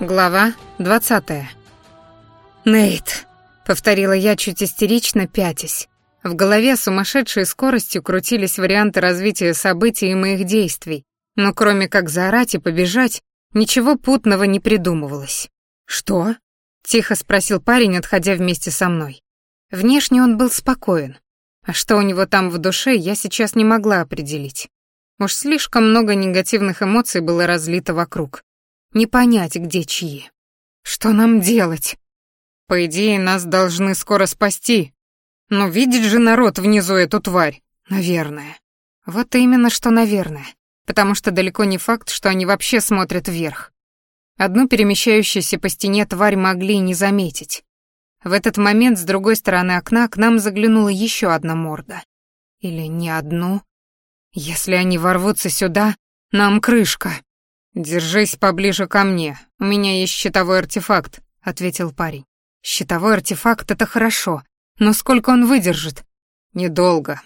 Глава 20. «Нейт», — повторила я чуть истерично, пятясь. В голове сумасшедшей скоростью крутились варианты развития событий и моих действий, но кроме как заорать и побежать, ничего путного не придумывалось. «Что?» — тихо спросил парень, отходя вместе со мной. Внешне он был спокоен, а что у него там в душе, я сейчас не могла определить. Уж слишком много негативных эмоций было разлито вокруг. Не понять, где чьи. Что нам делать? По идее, нас должны скоро спасти. Но видит же народ внизу эту тварь. Наверное. Вот именно что наверное. Потому что далеко не факт, что они вообще смотрят вверх. Одну перемещающуюся по стене тварь могли не заметить. В этот момент с другой стороны окна к нам заглянула еще одна морда. Или не одну. Если они ворвутся сюда, нам крышка. «Держись поближе ко мне, у меня есть щитовой артефакт», — ответил парень. «Щитовой артефакт — это хорошо, но сколько он выдержит?» «Недолго».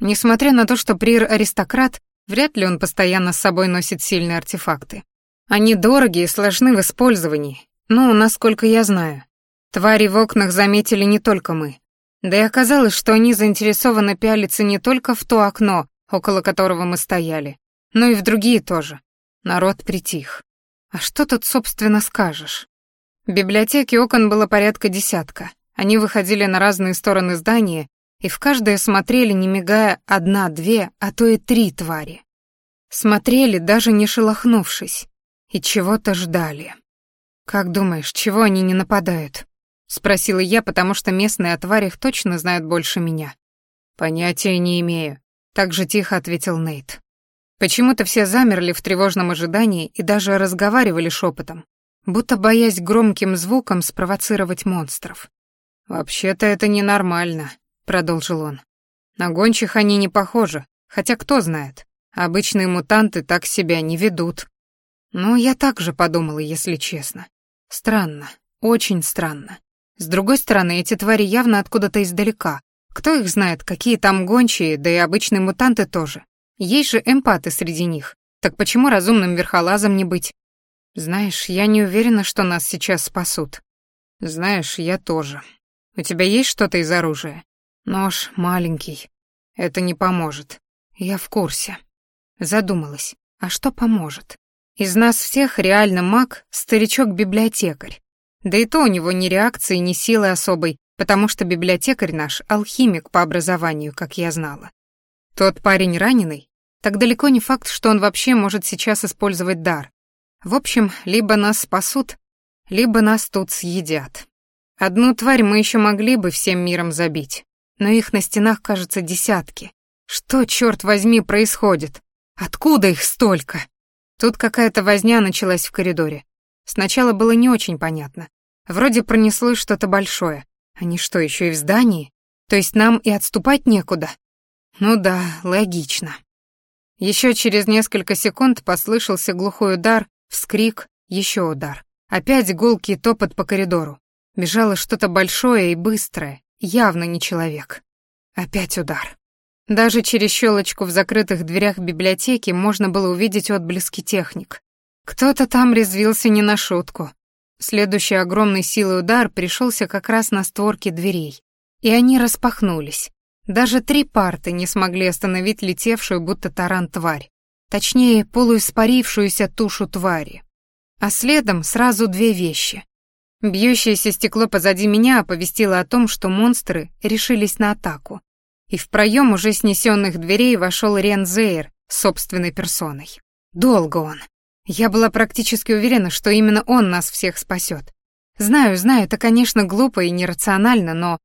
Несмотря на то, что Прир — аристократ, вряд ли он постоянно с собой носит сильные артефакты. Они дороги и сложны в использовании, ну, насколько я знаю. Твари в окнах заметили не только мы. Да и оказалось, что они заинтересованы пялиться не только в то окно, около которого мы стояли, но и в другие тоже. Народ притих. А что тут, собственно, скажешь? В библиотеке окон было порядка десятка. Они выходили на разные стороны здания, и в каждое смотрели, не мигая, одна-две, а то и три твари. Смотрели, даже не шелохнувшись, и чего-то ждали. «Как думаешь, чего они не нападают?» — спросила я, потому что местные о тварях точно знают больше меня. «Понятия не имею», — так же тихо ответил Нейт. Почему-то все замерли в тревожном ожидании и даже разговаривали шепотом, будто боясь громким звуком спровоцировать монстров. «Вообще-то это ненормально», — продолжил он. «На гончих они не похожи, хотя кто знает, обычные мутанты так себя не ведут». Ну, я так же подумала, если честно. Странно, очень странно. С другой стороны, эти твари явно откуда-то издалека. Кто их знает, какие там гончие, да и обычные мутанты тоже. Есть же эмпаты среди них. Так почему разумным верхолазом не быть? Знаешь, я не уверена, что нас сейчас спасут. Знаешь, я тоже. У тебя есть что-то из оружия? Нож маленький. Это не поможет. Я в курсе. Задумалась. А что поможет? Из нас всех реально маг — старичок-библиотекарь. Да и то у него ни реакции, ни силы особой, потому что библиотекарь наш — алхимик по образованию, как я знала. Тот парень раненый? Так далеко не факт, что он вообще может сейчас использовать дар. В общем, либо нас спасут, либо нас тут съедят. Одну тварь мы еще могли бы всем миром забить, но их на стенах, кажется, десятки. Что, черт возьми, происходит? Откуда их столько? Тут какая-то возня началась в коридоре. Сначала было не очень понятно. Вроде пронеслось что-то большое. Они что, еще и в здании? То есть нам и отступать некуда? Ну да, логично. Еще через несколько секунд послышался глухой удар, вскрик, еще удар. Опять гулкий топот по коридору. Бежало что-то большое и быстрое, явно не человек. Опять удар. Даже через щелочку в закрытых дверях библиотеки можно было увидеть отблески техник. Кто-то там резвился не на шутку. Следующий огромной силой удар пришелся как раз на створки дверей, и они распахнулись. Даже три парты не смогли остановить летевшую, будто таран тварь. Точнее, полуиспарившуюся тушу твари. А следом сразу две вещи. Бьющееся стекло позади меня оповестило о том, что монстры решились на атаку. И в проем уже снесенных дверей вошел Рен Зейр собственной персоной. Долго он. Я была практически уверена, что именно он нас всех спасет. Знаю, знаю, это, конечно, глупо и нерационально, но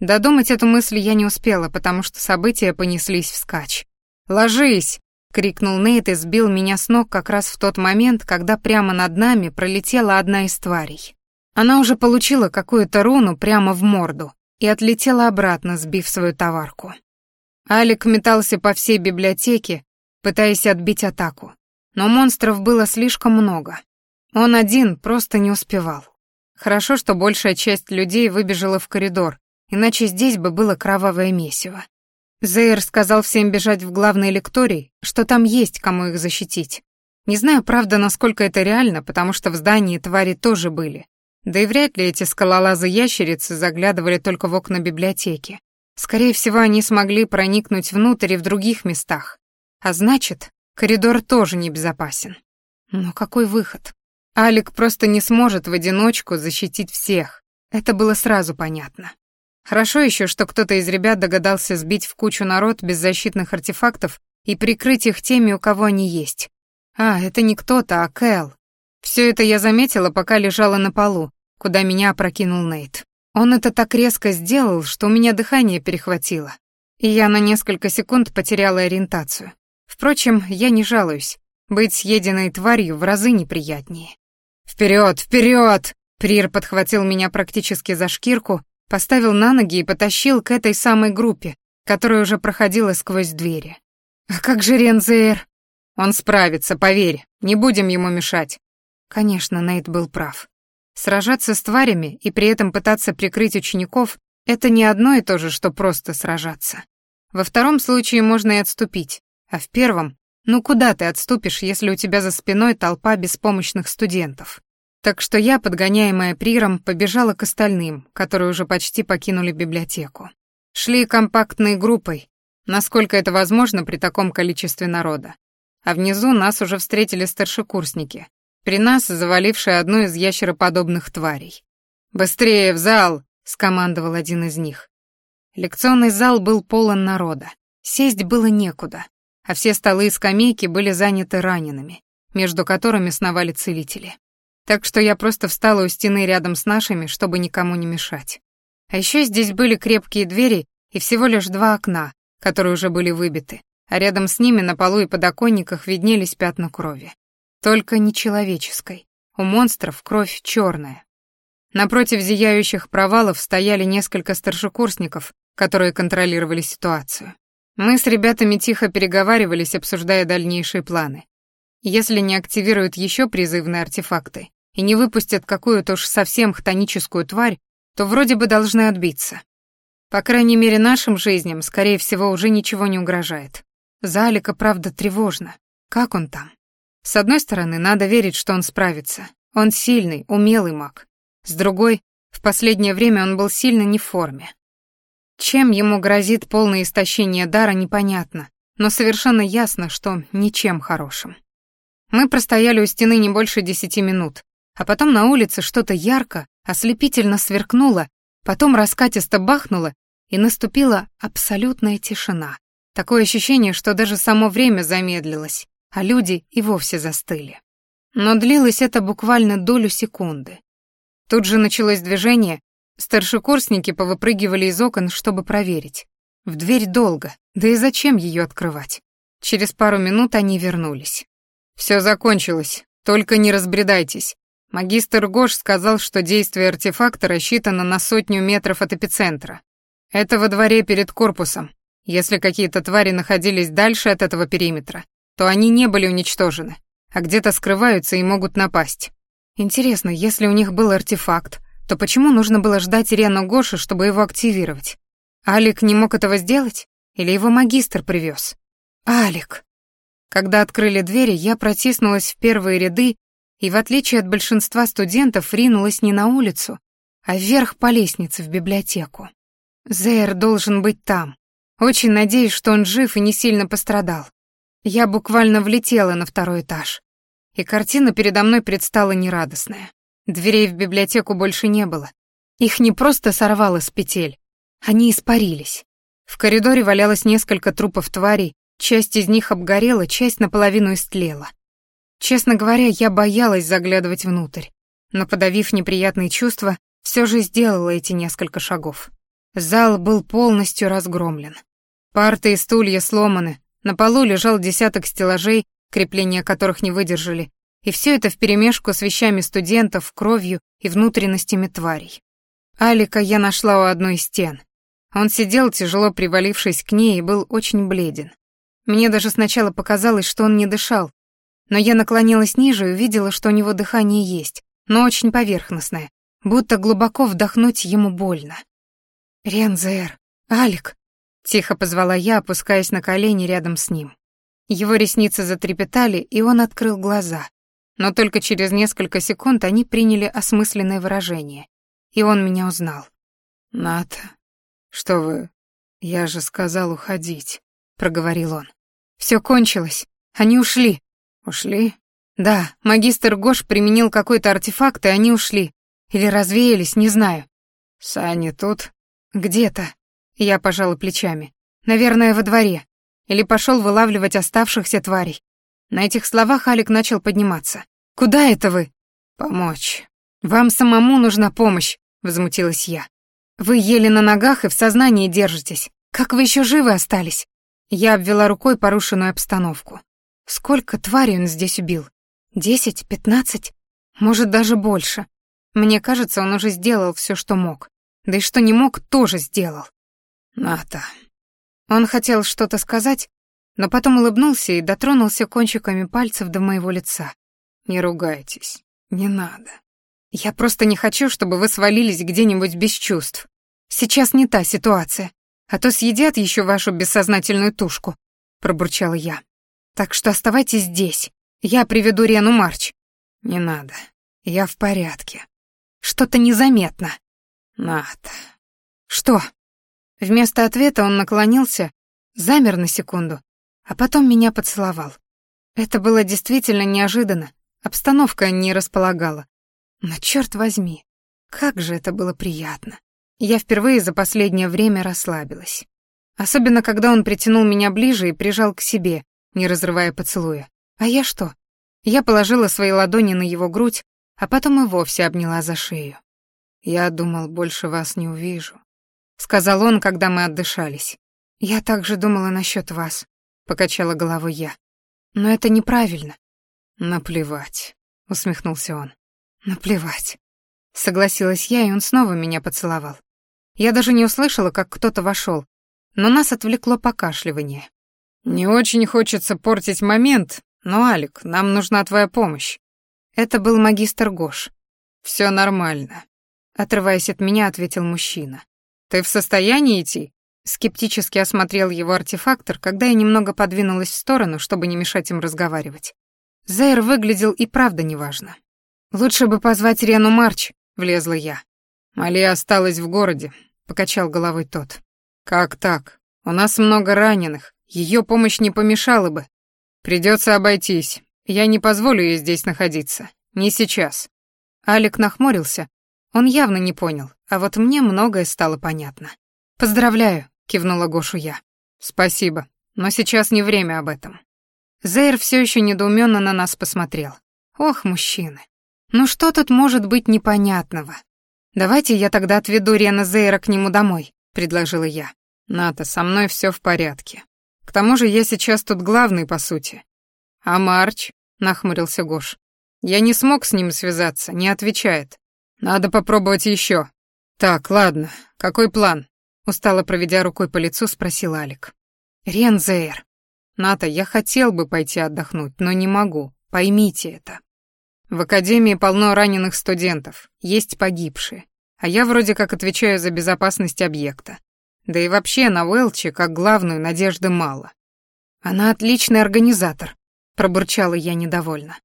Додумать эту мысль я не успела, потому что события понеслись вскачь. «Ложись!» — крикнул Нейт и сбил меня с ног как раз в тот момент, когда прямо над нами пролетела одна из тварей. Она уже получила какую-то руну прямо в морду и отлетела обратно, сбив свою товарку. Алик метался по всей библиотеке, пытаясь отбить атаку. Но монстров было слишком много. Он один просто не успевал. Хорошо, что большая часть людей выбежала в коридор, иначе здесь бы было кровавое месиво. Зейр сказал всем бежать в главный лекторий, что там есть кому их защитить. Не знаю, правда, насколько это реально, потому что в здании твари тоже были. Да и вряд ли эти скалолазы-ящерицы заглядывали только в окна библиотеки. Скорее всего, они смогли проникнуть внутрь и в других местах. А значит, коридор тоже небезопасен. Но какой выход? Алик просто не сможет в одиночку защитить всех. Это было сразу понятно. Хорошо еще, что кто-то из ребят догадался сбить в кучу народ без защитных артефактов и прикрыть их теми, у кого они есть. А, это не кто-то, а Кэл. Все это я заметила, пока лежала на полу, куда меня опрокинул Нейт. Он это так резко сделал, что у меня дыхание перехватило, и я на несколько секунд потеряла ориентацию. Впрочем, я не жалуюсь. Быть съеденной тварью в разы неприятнее. Вперед, вперед! Прир подхватил меня практически за шкирку, поставил на ноги и потащил к этой самой группе, которая уже проходила сквозь двери. «А как же Рензейр?» «Он справится, поверь, не будем ему мешать». Конечно, Нейт был прав. Сражаться с тварями и при этом пытаться прикрыть учеников — это не одно и то же, что просто сражаться. Во втором случае можно и отступить, а в первом — ну куда ты отступишь, если у тебя за спиной толпа беспомощных студентов? Так что я, подгоняемая Приром, побежала к остальным, которые уже почти покинули библиотеку. Шли компактной группой, насколько это возможно при таком количестве народа. А внизу нас уже встретили старшекурсники, при нас завалившие одну из ящероподобных тварей. «Быстрее, в зал!» — скомандовал один из них. Лекционный зал был полон народа. Сесть было некуда, а все столы и скамейки были заняты ранеными, между которыми сновали целители. Так что я просто встала у стены рядом с нашими, чтобы никому не мешать. А еще здесь были крепкие двери и всего лишь два окна, которые уже были выбиты, а рядом с ними на полу и подоконниках виднелись пятна крови. Только не человеческой. У монстров кровь черная. Напротив зияющих провалов стояли несколько старшекурсников, которые контролировали ситуацию. Мы с ребятами тихо переговаривались, обсуждая дальнейшие планы. Если не активируют еще призывные артефакты и не выпустят какую-то уж совсем хтоническую тварь, то вроде бы должны отбиться. По крайней мере, нашим жизням, скорее всего, уже ничего не угрожает. Залика, правда, тревожно. Как он там? С одной стороны, надо верить, что он справится. Он сильный, умелый маг. С другой, в последнее время он был сильно не в форме. Чем ему грозит полное истощение дара, непонятно, но совершенно ясно, что ничем хорошим. Мы простояли у стены не больше десяти минут, а потом на улице что-то ярко, ослепительно сверкнуло, потом раскатисто бахнуло, и наступила абсолютная тишина. Такое ощущение, что даже само время замедлилось, а люди и вовсе застыли. Но длилось это буквально долю секунды. Тут же началось движение, старшекурсники повыпрыгивали из окон, чтобы проверить. В дверь долго, да и зачем ее открывать? Через пару минут они вернулись. Все закончилось, только не разбредайтесь. Магистр Гош сказал, что действие артефакта рассчитано на сотню метров от эпицентра. Это во дворе перед корпусом. Если какие-то твари находились дальше от этого периметра, то они не были уничтожены, а где-то скрываются и могут напасть. Интересно, если у них был артефакт, то почему нужно было ждать Ирену Гоши, чтобы его активировать? Алик не мог этого сделать? Или его магистр привез? Алик. Когда открыли двери, я протиснулась в первые ряды и, в отличие от большинства студентов, ринулась не на улицу, а вверх по лестнице в библиотеку. Зейр должен быть там. Очень надеюсь, что он жив и не сильно пострадал. Я буквально влетела на второй этаж. И картина передо мной предстала нерадостная. Дверей в библиотеку больше не было. Их не просто сорвало с петель, они испарились. В коридоре валялось несколько трупов тварей, часть из них обгорела, часть наполовину истлела. Честно говоря, я боялась заглядывать внутрь, но, подавив неприятные чувства, все же сделала эти несколько шагов. Зал был полностью разгромлен. Парты и стулья сломаны, на полу лежал десяток стеллажей, крепления которых не выдержали, и все это вперемешку с вещами студентов, кровью и внутренностями тварей. Алика я нашла у одной из стен. Он сидел, тяжело привалившись к ней, и был очень бледен. Мне даже сначала показалось, что он не дышал, но я наклонилась ниже и увидела, что у него дыхание есть, но очень поверхностное, будто глубоко вдохнуть ему больно. «Рензер! Алик!» Тихо позвала я, опускаясь на колени рядом с ним. Его ресницы затрепетали, и он открыл глаза. Но только через несколько секунд они приняли осмысленное выражение, и он меня узнал. «Ната, что вы... Я же сказал уходить», — проговорил он. Все кончилось. Они ушли». «Ушли?» «Да, магистр Гош применил какой-то артефакт, и они ушли. Или развеялись, не знаю». «Сани тут?» «Где-то». Я пожала плечами. «Наверное, во дворе. Или пошел вылавливать оставшихся тварей». На этих словах Алик начал подниматься. «Куда это вы?» «Помочь». «Вам самому нужна помощь», — возмутилась я. «Вы еле на ногах и в сознании держитесь. Как вы еще живы остались?» Я обвела рукой порушенную обстановку. Сколько тварей он здесь убил? Десять, пятнадцать? Может, даже больше. Мне кажется, он уже сделал все, что мог. Да и что не мог, тоже сделал. Ната. Он хотел что-то сказать, но потом улыбнулся и дотронулся кончиками пальцев до моего лица. Не ругайтесь. Не надо. Я просто не хочу, чтобы вы свалились где-нибудь без чувств. Сейчас не та ситуация а то съедят еще вашу бессознательную тушку», — пробурчала я. «Так что оставайтесь здесь. Я приведу Рену Марч». «Не надо. Я в порядке». «Что-то незаметно». «Надо». «Что?» Вместо ответа он наклонился, замер на секунду, а потом меня поцеловал. Это было действительно неожиданно, обстановка не располагала. Но черт возьми, как же это было приятно. Я впервые за последнее время расслабилась. Особенно, когда он притянул меня ближе и прижал к себе, не разрывая поцелуя. А я что? Я положила свои ладони на его грудь, а потом и вовсе обняла за шею. «Я думал, больше вас не увижу», — сказал он, когда мы отдышались. «Я также думала насчет вас», — покачала головой я. «Но это неправильно». «Наплевать», — усмехнулся он. «Наплевать», — согласилась я, и он снова меня поцеловал. Я даже не услышала, как кто-то вошел, но нас отвлекло покашливание. «Не очень хочется портить момент, но, Алик, нам нужна твоя помощь». Это был магистр Гош. «Все нормально», — отрываясь от меня, ответил мужчина. «Ты в состоянии идти?» Скептически осмотрел его артефактор, когда я немного подвинулась в сторону, чтобы не мешать им разговаривать. Зейр выглядел и правда неважно. «Лучше бы позвать Рену Марч», — влезла я. «Мали осталась в городе. — покачал головой тот. «Как так? У нас много раненых. Ее помощь не помешала бы. Придется обойтись. Я не позволю ей здесь находиться. Не сейчас». Алик нахмурился. Он явно не понял, а вот мне многое стало понятно. «Поздравляю», — кивнула Гошу я. «Спасибо, но сейчас не время об этом». Зейр все еще недоуменно на нас посмотрел. «Ох, мужчины, ну что тут может быть непонятного? «Давайте я тогда отведу Рена Зейра к нему домой», — предложила я. «Ната, со мной все в порядке. К тому же я сейчас тут главный, по сути». «А Марч?» — нахмурился Гош. «Я не смог с ним связаться, не отвечает. Надо попробовать еще. «Так, ладно, какой план?» Устало проведя рукой по лицу, спросил Алик. «Рен Зейр». «Ната, я хотел бы пойти отдохнуть, но не могу. Поймите это». В академии полно раненых студентов, есть погибшие. А я вроде как отвечаю за безопасность объекта. Да и вообще на Уэлче, как главную, надежды мало. Она отличный организатор, пробурчала я недовольно.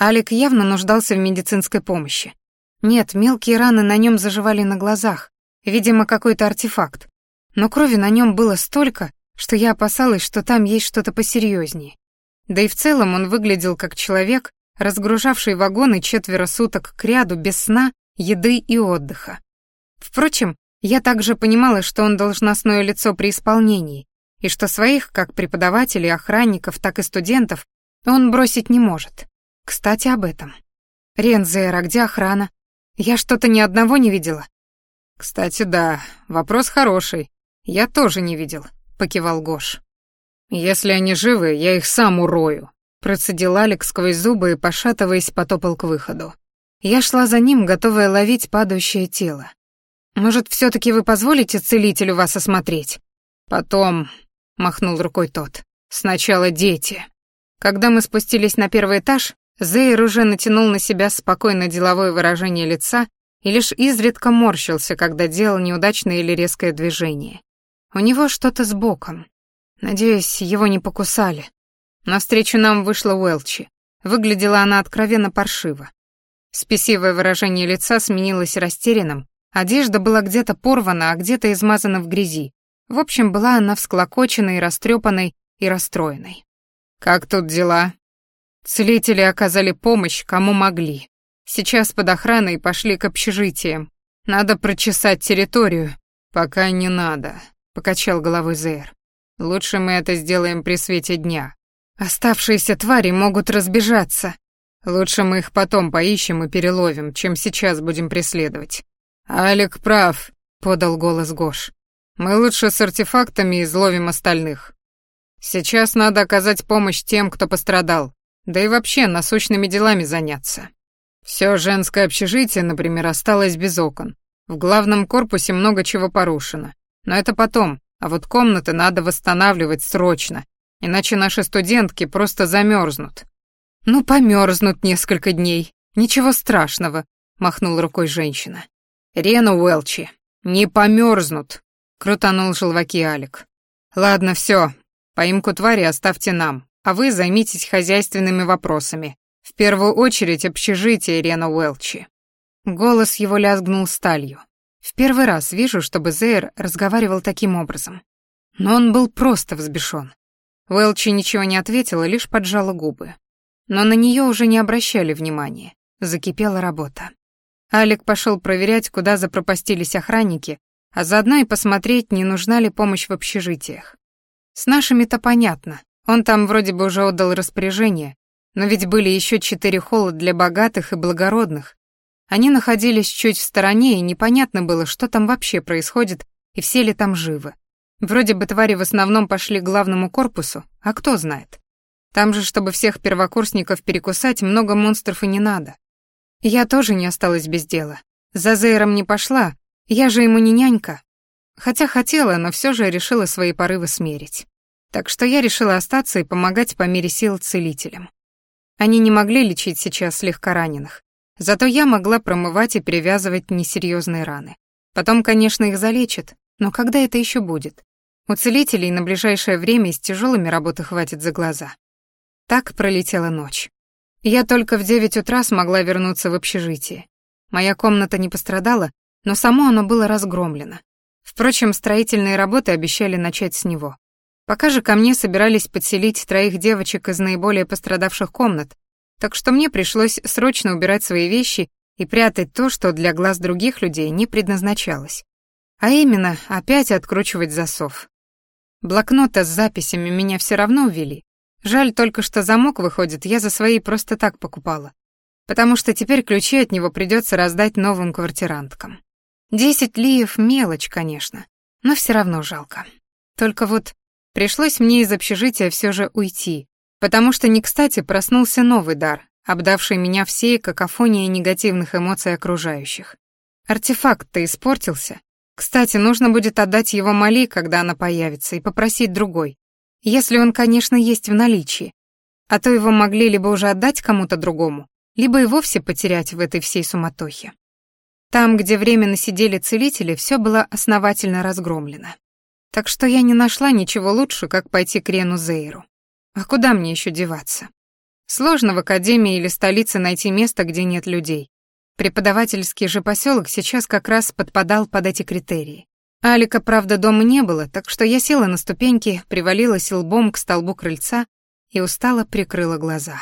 Алик явно нуждался в медицинской помощи. Нет, мелкие раны на нем заживали на глазах, видимо, какой-то артефакт. Но крови на нем было столько, что я опасалась, что там есть что-то посерьезнее. Да и в целом он выглядел как человек, разгружавший вагоны четверо суток кряду без сна, еды и отдыха. Впрочем, я также понимала, что он должностное лицо при исполнении, и что своих, как преподавателей, охранников, так и студентов, он бросить не может. Кстати, об этом. Рензер, а где охрана? Я что-то ни одного не видела. Кстати, да, вопрос хороший. Я тоже не видел, покивал Гош. Если они живы, я их сам урою. Процедил Алекс сквозь зубы и, пошатываясь, потопал к выходу. Я шла за ним, готовая ловить падающее тело. «Может, все таки вы позволите целителю вас осмотреть?» «Потом», — махнул рукой тот, — «сначала дети». Когда мы спустились на первый этаж, Зейр уже натянул на себя спокойно деловое выражение лица и лишь изредка морщился, когда делал неудачное или резкое движение. У него что-то с боком. Надеюсь, его не покусали. Навстречу нам вышла Уэлчи. Выглядела она откровенно паршиво. Спесивое выражение лица сменилось растерянным, одежда была где-то порвана, а где-то измазана в грязи. В общем, была она всклокоченной, растрепанной и расстроенной. «Как тут дела?» Целители оказали помощь, кому могли. Сейчас под охраной пошли к общежитиям. Надо прочесать территорию. Пока не надо, покачал головой Зейр. Лучше мы это сделаем при свете дня. Оставшиеся твари могут разбежаться. Лучше мы их потом поищем и переловим, чем сейчас будем преследовать. Алик прав, подал голос Гош. Мы лучше с артефактами изловим остальных. Сейчас надо оказать помощь тем, кто пострадал, да и вообще насущными делами заняться. Все женское общежитие, например, осталось без окон. В главном корпусе много чего порушено. Но это потом, а вот комнаты надо восстанавливать срочно, иначе наши студентки просто замерзнут. Ну, померзнут несколько дней. Ничего страшного, махнул рукой женщина. Рена Уэлчи, не померзнут, крутанул желваки Алик. Ладно, все, поимку твари оставьте нам, а вы займитесь хозяйственными вопросами. В первую очередь общежитие Рена Уэлчи. Голос его лязгнул сталью. В первый раз вижу, чтобы Зейр разговаривал таким образом. Но он был просто взбешен. Уэлчи ничего не ответила, лишь поджала губы. Но на нее уже не обращали внимания. Закипела работа. Алик пошел проверять, куда запропастились охранники, а заодно и посмотреть, не нужна ли помощь в общежитиях. С нашими-то понятно. Он там вроде бы уже отдал распоряжение, но ведь были еще четыре холла для богатых и благородных, они находились чуть в стороне, и непонятно было, что там вообще происходит и все ли там живы. Вроде бы твари в основном пошли к главному корпусу, а кто знает. Там же, чтобы всех первокурсников перекусать, много монстров и не надо. Я тоже не осталась без дела. За Зейром не пошла, я же ему не нянька. Хотя хотела, но все же решила свои порывы смерить. Так что я решила остаться и помогать по мере сил целителям. Они не могли лечить сейчас слегка раненых, Зато я могла промывать и перевязывать несерьезные раны. Потом, конечно, их залечат, но когда это еще будет? У целителей на ближайшее время с тяжелыми работы хватит за глаза. Так пролетела ночь. Я только в девять утра смогла вернуться в общежитие. Моя комната не пострадала, но само оно было разгромлено. Впрочем, строительные работы обещали начать с него. Пока же ко мне собирались подселить троих девочек из наиболее пострадавших комнат, так что мне пришлось срочно убирать свои вещи и прятать то, что для глаз других людей не предназначалось. А именно, опять откручивать засов. Блокнота с записями меня все равно увели. Жаль только, что замок, выходит, я за свои просто так покупала. Потому что теперь ключи от него придется раздать новым квартиранткам. Десять лиев — мелочь, конечно, но все равно жалко. Только вот пришлось мне из общежития все же уйти, Потому что не кстати проснулся новый дар, обдавший меня всей какофонией негативных эмоций окружающих. Артефакт-то испортился. Кстати, нужно будет отдать его Мали, когда она появится, и попросить другой. Если он, конечно, есть в наличии. А то его могли либо уже отдать кому-то другому, либо и вовсе потерять в этой всей суматохе. Там, где временно сидели целители, все было основательно разгромлено. Так что я не нашла ничего лучше, как пойти к Рену Зейру. А куда мне еще деваться? Сложно в академии или столице найти место, где нет людей. Преподавательский же поселок сейчас как раз подпадал под эти критерии. Алика, правда, дома не было, так что я села на ступеньки, привалилась лбом к столбу крыльца и устало прикрыла глаза.